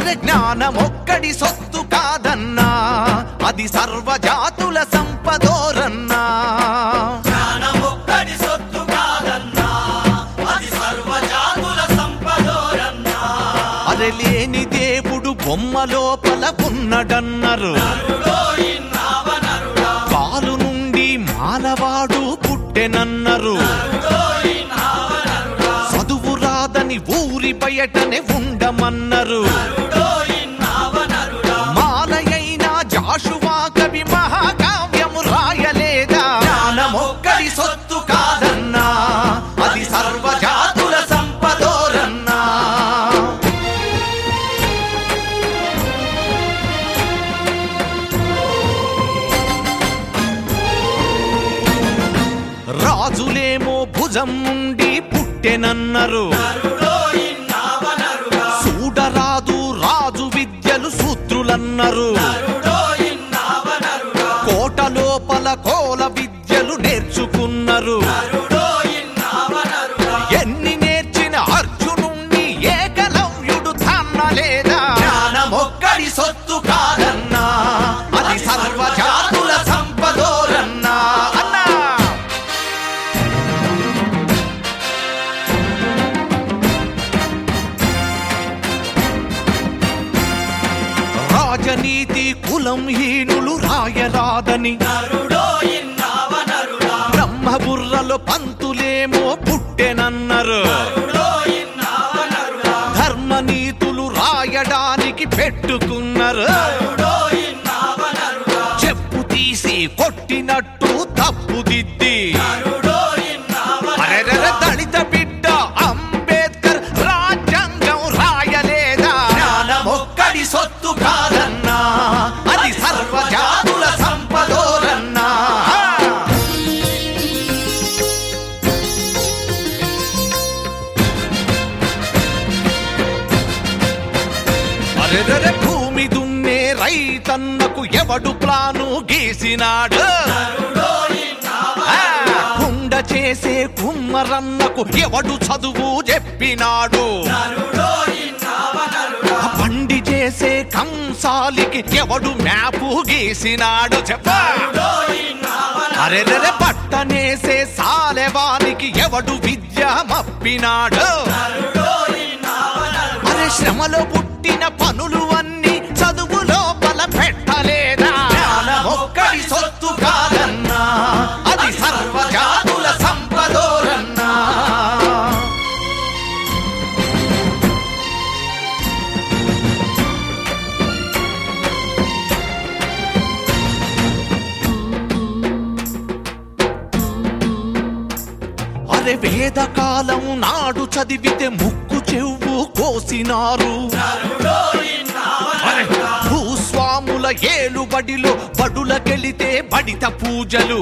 అరే జ్ఞానమొక్కడి సొత్తు కాదన్నా. అది సర్వజాతుల సంపదోరన్నా. జ్ఞానమొక్కడి సొత్తు కాదన్నా. అది సర్వజాతుల సంపదోరన్నా. అరే లేని దేవుడు బొమ్మ లోపల ఉన్నడన్నారు. కాలు నుండి మానవాడు పుట్టెనన్నారు. చదువు రాదని ఊరి బయటనే ఉండమన్నారు. రాజులేమో భుజం ఉండి పుట్టెనన్నారు. చూడరాదు రాజు విద్యలు సూత్రులన్నారు కోట లోపల కోల విద్యలు నేర్చుకున్నారు. రాజనీతి కులం హీనులు రాయరాదని. నరుడో బ్రహ్మబుర్రలో పంతులేమో పుట్టెనన్నారు. ధర్మనీతులు రాయడానికి పెట్టుకున్నారు. చెప్పు తీసి కొట్టినట్టు తప్పుదిద్ది. దళిత అరెరెరె భూమి దున్నే రైతన్నకు ఎవడు ప్లాను గీసినాడు? కుండ చేసే కుమ్మరన్నకు ఎవడు చదువు చెప్పినాడు? బండి చేసే కంసాలికి ఎవడు మ్యాపు గీసినాడు చెప్ప. నరుడో ఇన్నావ పట్టనేసే సాలెవానికి ఎవడు విద్య మప్పినాడు? అరే శ్రమలో పుట్టి పనులు అన్ని చదువు లోపల పెట్టలేదా జ్ఞానమొక్కడి సొత్తు కాదన్నా. అది సర్వజాతుల సంపదోరన్నా. అరే వేదకాలం నాడు చదివితే ముక్కు చెవు కోసినారు. భూస్వాముల ఏలుబడిలో బడులకెళితే బడిత పూజలు.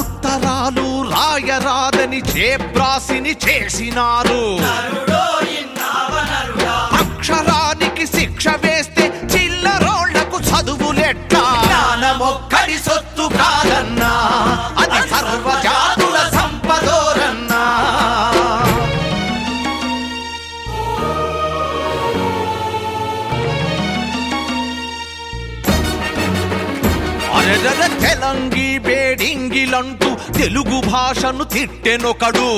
ఉత్తరాలు రాయరాదని చేబ్రాసిని చేసినారు. అక్షరానికి శిక్ష వేస్తే అడంగి బేడింగిలంటూ తెలుగు భాషను తిట్టెనొకడు.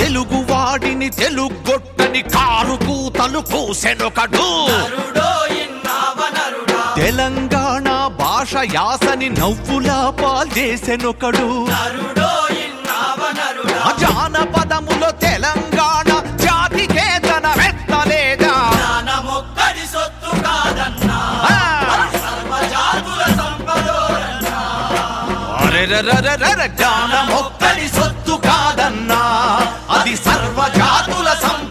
తెలుగు వాడిని తెలుగొట్టని కారు కూతలు కూసెనొకడు. తెలంగాణ భాష యాసని నవ్వులా పాల్చేసెనొకడు జానపదం జ్ఞానమొక్కడి సొత్తు కాదన్నా అది సర్వజాతుల సంపద